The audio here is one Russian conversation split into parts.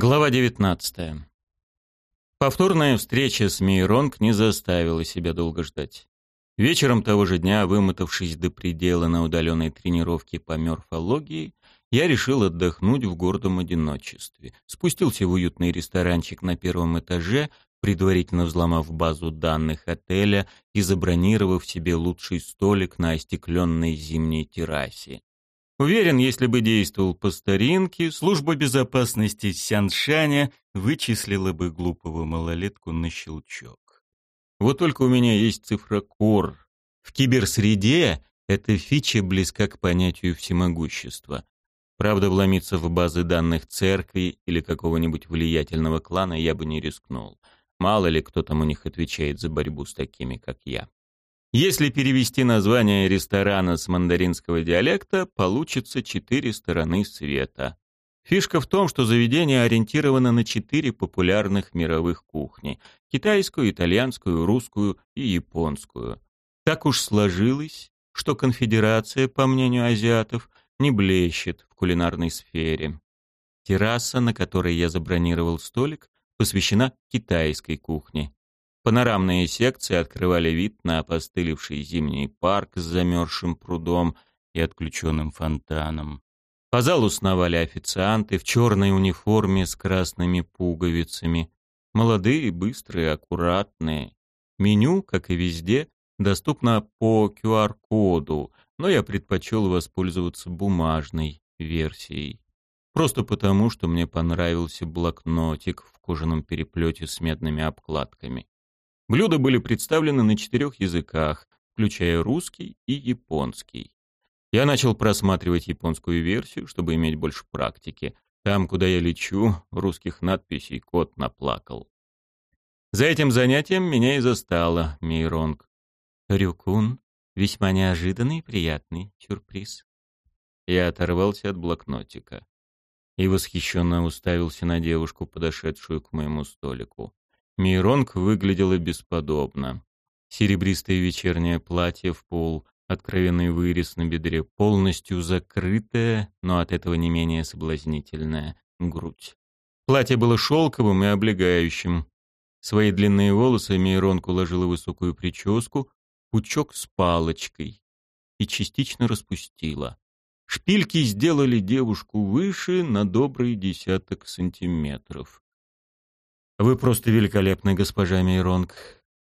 Глава 19. Повторная встреча с Мейронг не заставила себя долго ждать. Вечером того же дня, вымотавшись до предела на удаленной тренировке по морфологии, я решил отдохнуть в гордом одиночестве. Спустился в уютный ресторанчик на первом этаже, предварительно взломав базу данных отеля и забронировав себе лучший столик на остекленной зимней террасе. Уверен, если бы действовал по старинке, служба безопасности Сяншаня вычислила бы глупого малолетку на щелчок. Вот только у меня есть цифрокор. В киберсреде эта фича близка к понятию всемогущества. Правда, вломиться в базы данных церкви или какого-нибудь влиятельного клана я бы не рискнул. Мало ли кто там у них отвечает за борьбу с такими, как я. Если перевести название ресторана с мандаринского диалекта, получится четыре стороны света. Фишка в том, что заведение ориентировано на четыре популярных мировых кухни – китайскую, итальянскую, русскую и японскую. Так уж сложилось, что конфедерация, по мнению азиатов, не блещет в кулинарной сфере. Терраса, на которой я забронировал столик, посвящена китайской кухне. Панорамные секции открывали вид на опостылевший зимний парк с замерзшим прудом и отключенным фонтаном. По залу сновали официанты в черной униформе с красными пуговицами. Молодые, быстрые, аккуратные. Меню, как и везде, доступно по QR-коду, но я предпочел воспользоваться бумажной версией. Просто потому, что мне понравился блокнотик в кожаном переплете с медными обкладками. Блюда были представлены на четырех языках, включая русский и японский. Я начал просматривать японскую версию, чтобы иметь больше практики. Там, куда я лечу, русских надписей кот наплакал. За этим занятием меня и застала Мейронг. «Рюкун, весьма неожиданный и приятный сюрприз». Я оторвался от блокнотика и восхищенно уставился на девушку, подошедшую к моему столику. Миронг выглядела бесподобно. Серебристое вечернее платье в пол, откровенный вырез на бедре, полностью закрытая, но от этого не менее соблазнительная грудь. Платье было шелковым и облегающим. Свои длинные волосы Мейронг уложила высокую прическу, пучок с палочкой и частично распустила. Шпильки сделали девушку выше на добрый десяток сантиметров. «Вы просто великолепны, госпожа Мейронг».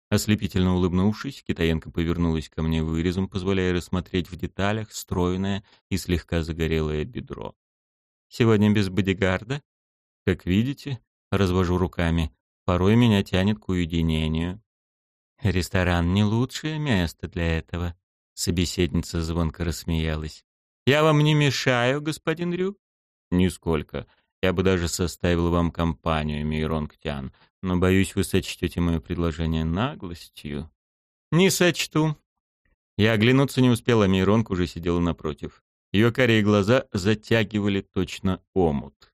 Ослепительно улыбнувшись, китаянка повернулась ко мне вырезом, позволяя рассмотреть в деталях стройное и слегка загорелое бедро. «Сегодня без бодигарда?» «Как видите», — развожу руками, — «порой меня тянет к уединению». «Ресторан — не лучшее место для этого», — собеседница звонко рассмеялась. «Я вам не мешаю, господин Рю?» «Нисколько. Я бы даже составил вам компанию, Мейронгтян, но, боюсь, вы сочтете мое предложение наглостью». «Не сочту». Я оглянуться не успела, Мейронг уже сидела напротив. Ее карие глаза затягивали точно омут.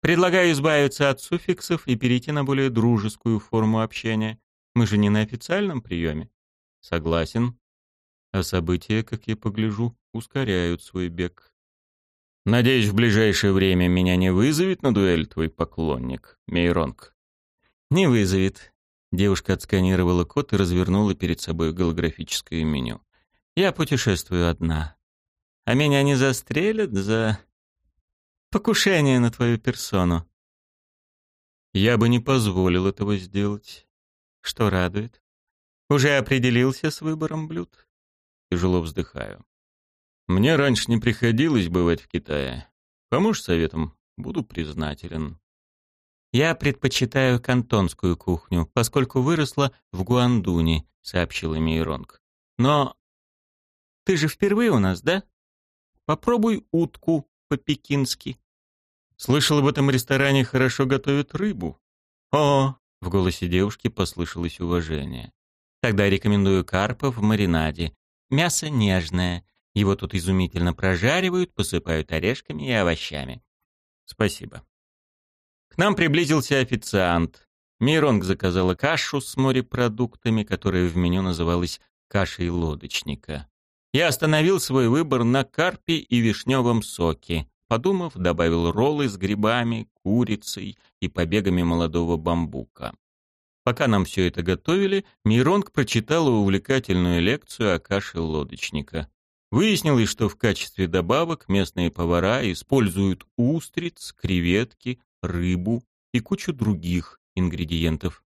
«Предлагаю избавиться от суффиксов и перейти на более дружескую форму общения. Мы же не на официальном приеме». «Согласен. А события, как я погляжу, ускоряют свой бег». Надеюсь, в ближайшее время меня не вызовет на дуэль твой поклонник, Мейронг. Не вызовет. Девушка отсканировала код и развернула перед собой голографическое меню. Я путешествую одна. А меня не застрелят за покушение на твою персону. Я бы не позволил этого сделать. Что радует? Уже определился с выбором блюд? Тяжело вздыхаю. Мне раньше не приходилось бывать в Китае. Поможешь советом? Буду признателен. Я предпочитаю кантонскую кухню, поскольку выросла в Гуандуне, сообщила Мейронг. Но ты же впервые у нас, да? Попробуй утку по-пекински. Слышал, в этом ресторане хорошо готовят рыбу. О, в голосе девушки послышалось уважение. Тогда рекомендую карпа в маринаде. Мясо нежное, его тут изумительно прожаривают, посыпают орешками и овощами. Спасибо. К нам приблизился официант. Миронг заказала кашу с морепродуктами, которая в меню называлась кашей лодочника. Я остановил свой выбор на карпе и вишневом соке. подумав, добавил роллы с грибами, курицей и побегами молодого бамбука. Пока нам все это готовили, Миронг прочитала увлекательную лекцию о каше лодочника. Выяснилось, что в качестве добавок местные повара используют устриц, креветки, рыбу и кучу других ингредиентов.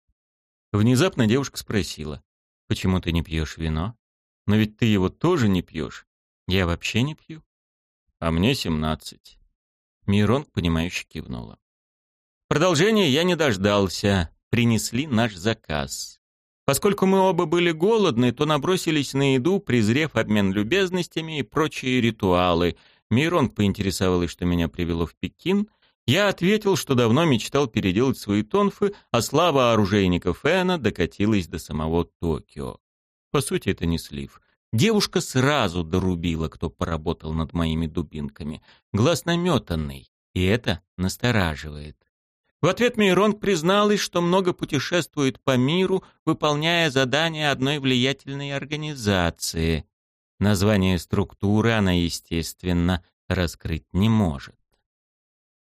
Внезапно девушка спросила, «Почему ты не пьешь вино? Но ведь ты его тоже не пьешь. Я вообще не пью». «А мне семнадцать». Миронг, понимающе кивнула. Продолжения я не дождался принесли наш заказ. Поскольку мы оба были голодны, то набросились на еду, презрев обмен любезностями и прочие ритуалы. Миронг поинтересовалась, что меня привело в Пекин. Я ответил, что давно мечтал переделать свои тонфы, а слава оружейников Эна докатилась до самого Токио. По сути, это не слив. Девушка сразу дорубила, кто поработал над моими дубинками. Глаз наметанный, и это настораживает. В ответ Мейронг призналась, что много путешествует по миру, выполняя задания одной влиятельной организации. Название структуры она, естественно, раскрыть не может.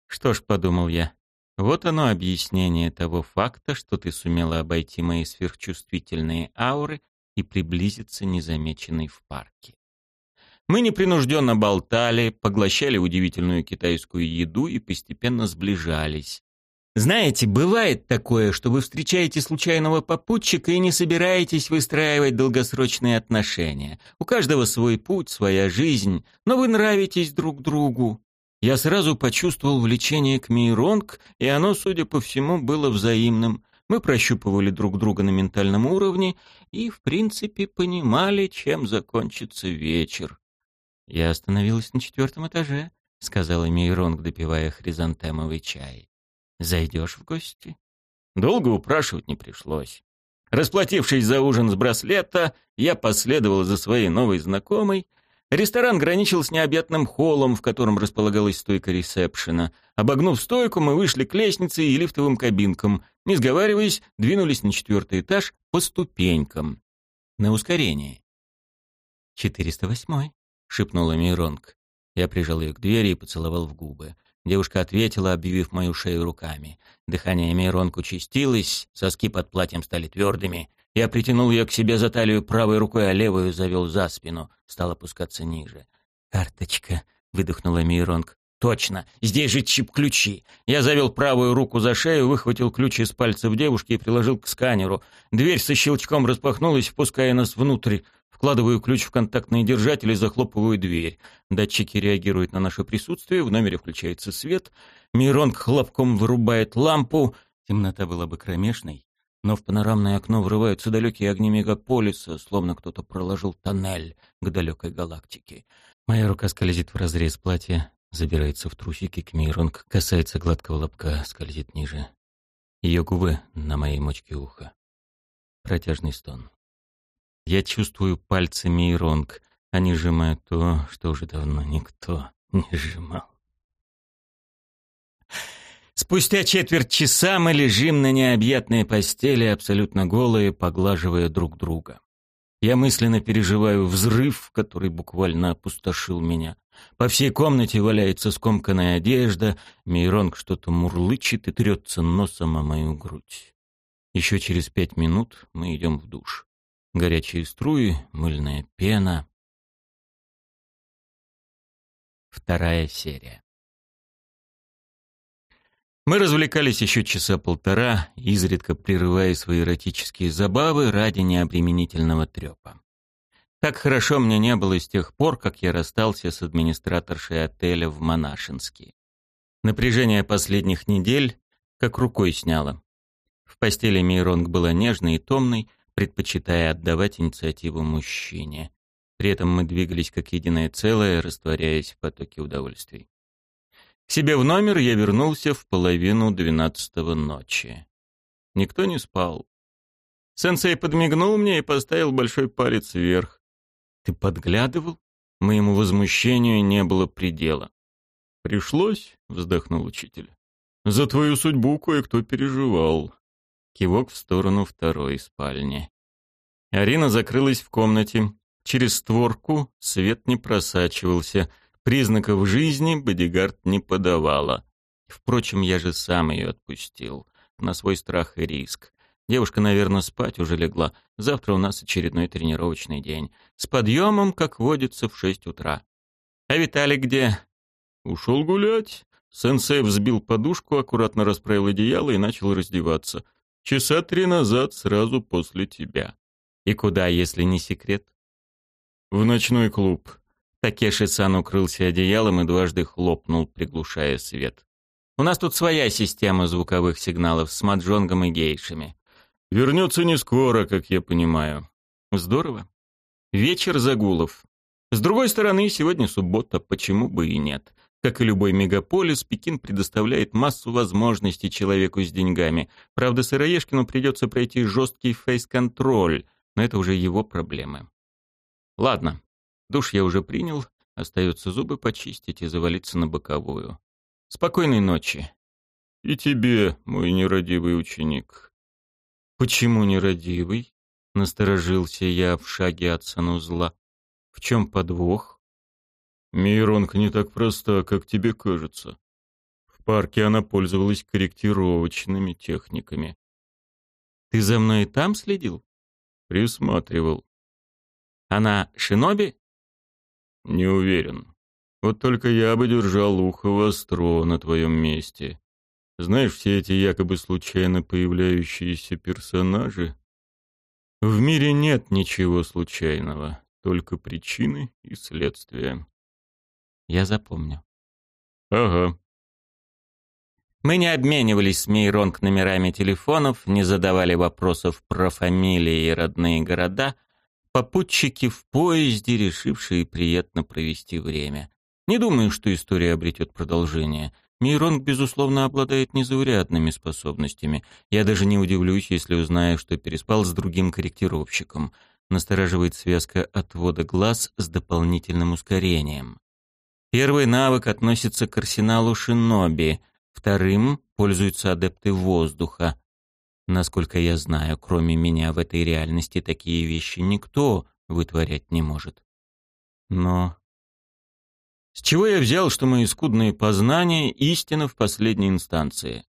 Что ж, подумал я, вот оно объяснение того факта, что ты сумела обойти мои сверхчувствительные ауры и приблизиться незамеченной в парке. Мы непринужденно болтали, поглощали удивительную китайскую еду и постепенно сближались. Знаете, бывает такое, что вы встречаете случайного попутчика и не собираетесь выстраивать долгосрочные отношения. У каждого свой путь, своя жизнь, но вы нравитесь друг другу. Я сразу почувствовал влечение к Мейронг, и оно, судя по всему, было взаимным. Мы прощупывали друг друга на ментальном уровне и, в принципе, понимали, чем закончится вечер. «Я остановилась на четвертом этаже», — сказала Мейронг, допивая хризантемовый чай. Зайдешь в гости?» Долго упрашивать не пришлось. Расплатившись за ужин с браслета, я последовал за своей новой знакомой. Ресторан граничил с необъятным холлом, в котором располагалась стойка ресепшена. Обогнув стойку, мы вышли к лестнице и лифтовым кабинкам. Не сговариваясь, двинулись на четвертый этаж по ступенькам. На ускорение. «Четыреста восьмой», — шепнула Миронг. Я прижал ее к двери и поцеловал в губы. Девушка ответила, обвив мою шею руками. Дыхание Мейронку чистилось, соски под платьем стали твердыми. Я притянул ее к себе за талию правой рукой, а левую завел за спину. Стал опускаться ниже. «Карточка», — выдохнула Мейронг. «Точно! Здесь же чип-ключи!» Я завел правую руку за шею, выхватил ключ из пальцев девушки и приложил к сканеру. Дверь со щелчком распахнулась, впуская нас внутрь. Вкладываю ключ в контактный держатель и захлопываю дверь. Датчики реагируют на наше присутствие, в номере включается свет. Мирон хлопком вырубает лампу. Темнота была бы кромешной, но в панорамное окно врываются далекие огни мегаполиса, словно кто-то проложил тоннель к далекой галактике. Моя рука скользит в разрез платья, забирается в трусики, к Мейронг касается гладкого лобка, скользит ниже. Ее губы на моей мочке уха. Протяжный стон. Я чувствую пальцами Иронг. Они сжимают то, что уже давно никто не сжимал. Спустя четверть часа мы лежим на необъятной постели, абсолютно голые, поглаживая друг друга. Я мысленно переживаю взрыв, который буквально опустошил меня. По всей комнате валяется скомканная одежда, Мейронг что-то мурлычет и трется носом о мою грудь. Еще через пять минут мы идем в душ горячие струи, мыльная пена. Вторая серия. Мы развлекались еще часа полтора, изредка прерывая свои эротические забавы ради необременительного трепа. Так хорошо мне не было с тех пор, как я расстался с администраторшей отеля в Монашинске. Напряжение последних недель как рукой сняло. В постели Мейронг была нежной и томной, предпочитая отдавать инициативу мужчине. При этом мы двигались как единое целое, растворяясь в потоке удовольствий. К себе в номер я вернулся в половину двенадцатого ночи. Никто не спал. Сенсей подмигнул мне и поставил большой палец вверх. «Ты подглядывал?» Моему возмущению не было предела. «Пришлось», — вздохнул учитель. «За твою судьбу кое-кто переживал». Кивок в сторону второй спальни. Арина закрылась в комнате. Через створку свет не просачивался. Признаков жизни бодигард не подавала. Впрочем, я же сам ее отпустил. На свой страх и риск. Девушка, наверное, спать уже легла. Завтра у нас очередной тренировочный день. С подъемом, как водится, в шесть утра. А Виталик где? Ушел гулять. Сенсей взбил подушку, аккуратно расправил одеяло и начал раздеваться. Часа три назад, сразу после тебя. И куда, если не секрет? В ночной клуб. Такеши-сан укрылся одеялом и дважды хлопнул, приглушая свет. У нас тут своя система звуковых сигналов с маджонгом и гейшами. Вернется не скоро, как я понимаю. Здорово. Вечер загулов. С другой стороны, сегодня суббота, почему бы и нет. Как и любой мегаполис, Пекин предоставляет массу возможностей человеку с деньгами. Правда, Сыроежкину придется пройти жесткий фейс-контроль, но это уже его проблемы. Ладно, Душ я уже принял, остается зубы почистить и завалиться на боковую. Спокойной ночи. И тебе, мой нерадивый ученик. Почему нерадивый? Насторожился я в шаге от санузла. В чем подвох? Мейронг не так проста, как тебе кажется. В парке она пользовалась корректировочными техниками. Ты за мной там следил? Присматривал. Она шиноби? Не уверен. Вот только я бы держал ухо востро на твоем месте. Знаешь, все эти якобы случайно появляющиеся персонажи? В мире нет ничего случайного, только причины и следствия. Я запомню. Ага. Мы не обменивались с Мейронг номерами телефонов, не задавали вопросов про фамилии и родные города — попутчики в поезде, решившие приятно провести время. Не думаю, что история обретет продолжение. Мейронг, безусловно, обладает незаурядными способностями. Я даже не удивлюсь, если узнаю, что переспал с другим корректировщиком. Настораживает связка отвода глаз с дополнительным ускорением. Первый навык относится к арсеналу шиноби, вторым пользуются адепты воздуха. Насколько я знаю, кроме меня в этой реальности такие вещи никто вытворять не может. Но с чего я взял, что мои скудные познания — истина в последней инстанции?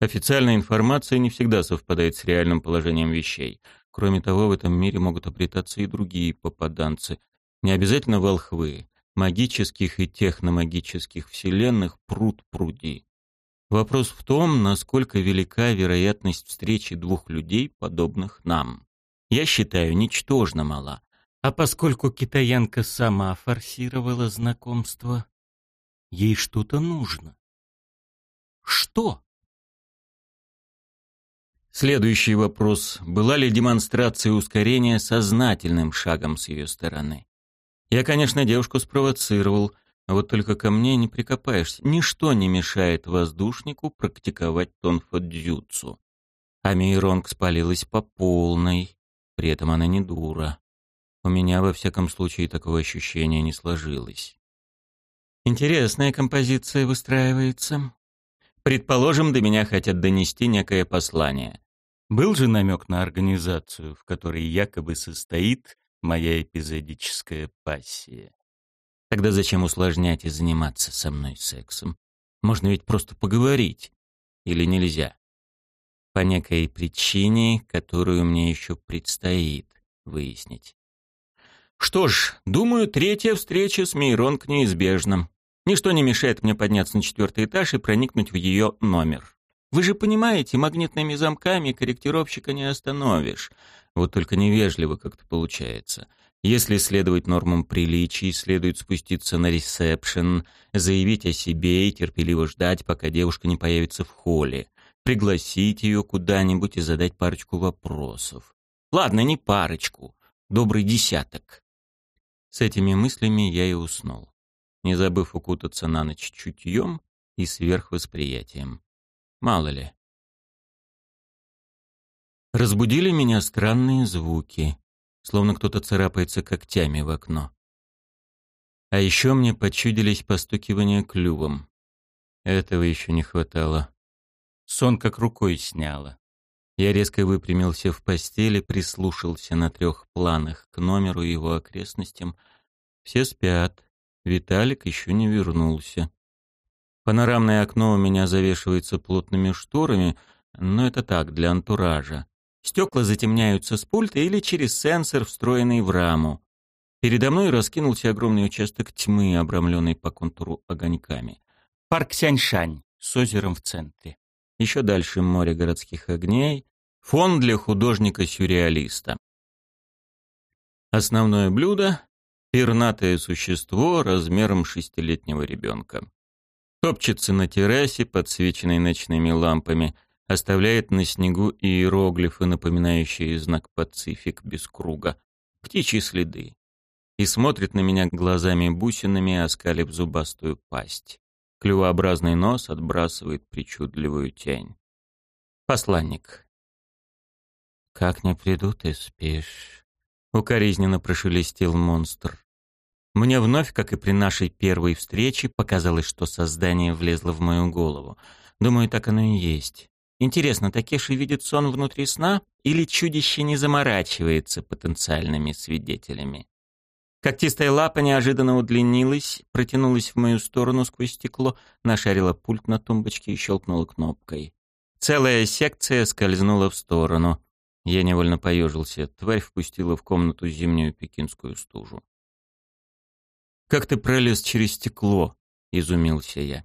Официальная информация не всегда совпадает с реальным положением вещей. Кроме того, в этом мире могут обретаться и другие попаданцы. Не обязательно волхвы. Магических и техномагических вселенных пруд пруди. Вопрос в том, насколько велика вероятность встречи двух людей, подобных нам. Я считаю, ничтожно мала. А поскольку китаянка сама форсировала знакомство, ей что-то нужно. Что? Следующий вопрос. Была ли демонстрация ускорения сознательным шагом с ее стороны? Я, конечно, девушку спровоцировал — а вот только ко мне не прикопаешься. Ничто не мешает воздушнику практиковать тонфо-дзюцу. А Мейронг спалилась по полной. При этом она не дура. У меня, во всяком случае, такого ощущения не сложилось. Интересная композиция выстраивается. Предположим, до меня хотят донести некое послание. Был же намек на организацию, в которой якобы состоит моя эпизодическая пассия. Тогда зачем усложнять и заниматься со мной сексом? Можно ведь просто поговорить. Или нельзя? По некой причине, которую мне еще предстоит выяснить. Что ж, думаю, третья встреча с Мейронг неизбежна. Ничто не мешает мне подняться на четвертый этаж и проникнуть в ее номер. Вы же понимаете, магнитными замками корректировщика не остановишь. Вот только невежливо как-то получается. Если следовать нормам приличий, следует спуститься на ресепшн, заявить о себе и терпеливо ждать, пока девушка не появится в холле, пригласить ее куда-нибудь и задать парочку вопросов. Ладно, не парочку, добрый десяток. С этими мыслями я и уснул, не забыв укутаться на ночь чутьем и сверхвосприятием. Мало ли. Разбудили меня странные звуки словно кто-то царапается когтями в окно. А еще мне почудились постукивания клювом. Этого еще не хватало. Сон как рукой сняло. Я резко выпрямился в постели, прислушался на трех планах к номеру и его окрестностям. Все спят. Виталик еще не вернулся. Панорамное окно у меня завешивается плотными шторами, но это так, для антуража. Стекла затемняются с пульта или через сенсор, встроенный в раму. Передо мной раскинулся огромный участок тьмы, обрамленный по контуру огоньками. Парк Сяньшань с озером в центре. Еще дальше море городских огней. Фон для художника-сюрреалиста. Основное блюдо — пернатое существо размером шестилетнего ребенка. Топчется на террасе, подсвеченной ночными лампами, оставляет на снегу иероглифы, напоминающие знак «Пацифик» без круга, птичьи следы, и смотрит на меня глазами-бусинами, оскалив зубастую пасть. Клювообразный нос отбрасывает причудливую тень. Посланник. «Как не приду, ты спишь?» — укоризненно прошелестел монстр. Мне вновь, как и при нашей первой встрече, показалось, что создание влезло в мою голову. Думаю, так оно и есть. Интересно, Такеши видит сон внутри сна или чудище не заморачивается потенциальными свидетелями? Когтистая лапа неожиданно удлинилась, протянулась в мою сторону сквозь стекло, нашарила пульт на тумбочке и щелкнула кнопкой. Целая секция скользнула в сторону. Я невольно поежился. Тварь впустила в комнату зимнюю пекинскую стужу. «Как ты пролез через стекло?» — изумился я.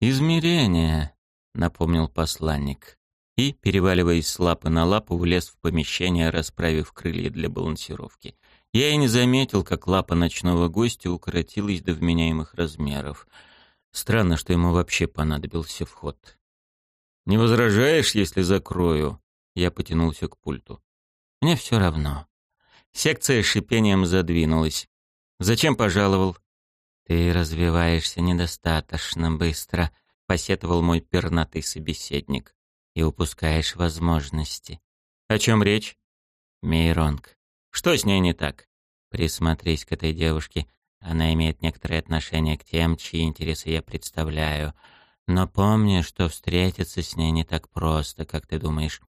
«Измерение», — напомнил посланник. И, переваливаясь с лапы на лапу, влез в помещение, расправив крылья для балансировки. Я и не заметил, как лапа ночного гостя укоротилась до вменяемых размеров. Странно, что ему вообще понадобился вход. «Не возражаешь, если закрою?» Я потянулся к пульту. «Мне все равно». Секция шипением задвинулась. «Зачем пожаловал?» «Ты развиваешься недостаточно быстро», — посетовал мой пернатый собеседник. «И упускаешь возможности». «О чем речь?» «Мейронг». «Что с ней не так?» «Присмотрись к этой девушке. Она имеет некоторое отношение к тем, чьи интересы я представляю. Но помни, что встретиться с ней не так просто, как ты думаешь.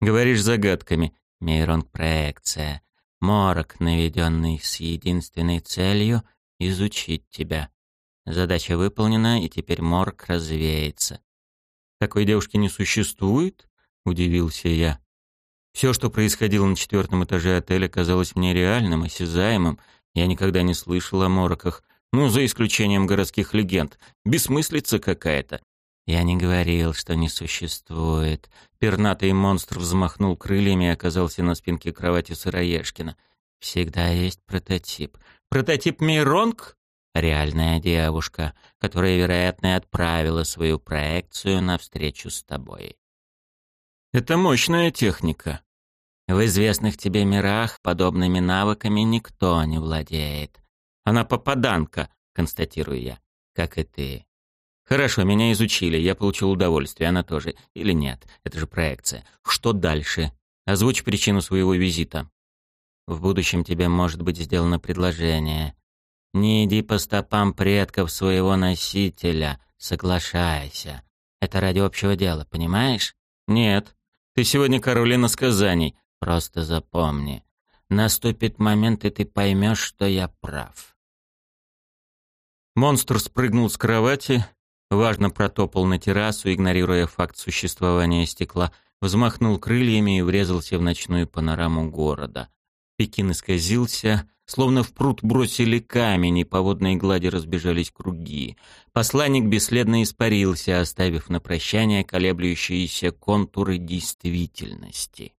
Говоришь загадками. Мейронг — проекция. Морок, наведенный с единственной целью — изучить тебя. Задача выполнена, и теперь морок развеется. «Такой девушки не существует?» — удивился я. Все, что происходило на четвертом этаже отеля, казалось мне реальным, осязаемым. Я никогда не слышал о мороках. Ну, за исключением городских легенд. Бессмыслица какая-то. Я не говорил, что не существует. Пернатый монстр взмахнул крыльями и оказался на спинке кровати Сыроежкина. Всегда есть прототип. Прототип Миронг? Реальная девушка, которая, вероятно, отправила свою проекцию навстречу с тобой. Это мощная техника. В известных тебе мирах подобными навыками никто не владеет. Она попаданка, констатирую я, как и ты. Хорошо, меня изучили, я получил удовольствие, она тоже. Или нет, это же проекция. Что дальше? Озвучь причину своего визита. В будущем тебе может быть сделано предложение. Не иди по стопам предков своего носителя, соглашайся. Это ради общего дела, понимаешь? Нет. Ты сегодня Каролина сказаний. Просто запомни. Наступит момент, и ты поймешь, что я прав. Монстр спрыгнул с кровати, важно протопал на террасу, игнорируя факт существования стекла, взмахнул крыльями и врезался в ночную панораму города. Пекин исказился, словно в пруд бросили камень, и по водной глади разбежались круги. Посланник бесследно испарился, оставив на прощание колеблющиеся контуры действительности.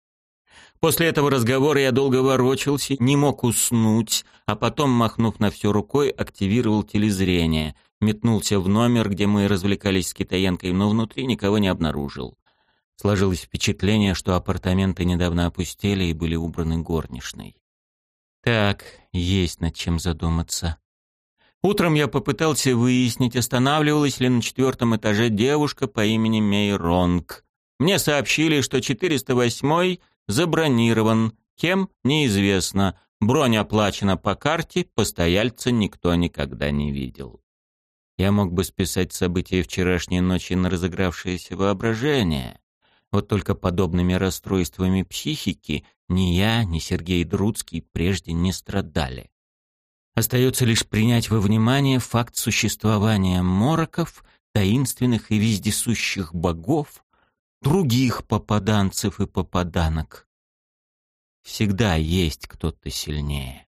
После этого разговора я долго ворочался, не мог уснуть, а потом, махнув на все рукой, активировал телезрение — метнулся в номер, где мы развлекались с китаянкой, но внутри никого не обнаружил. Сложилось впечатление, что апартаменты недавно опустели и были убраны горничной. Так, есть над чем задуматься. Утром я попытался выяснить, останавливалась ли на четвертом этаже девушка по имени Мей Ронг. Мне сообщили, что 408-й забронирован, кем — неизвестно. Бронь оплачена по карте, постояльца никто никогда не видел. Я мог бы списать события вчерашней ночи на разыгравшееся воображение. Вот только подобными расстройствами психики ни я, ни Сергей Друцкий прежде не страдали. Остается лишь принять во внимание факт существования мороков, таинственных и вездесущих богов, других попаданцев и попаданок. Всегда есть кто-то сильнее.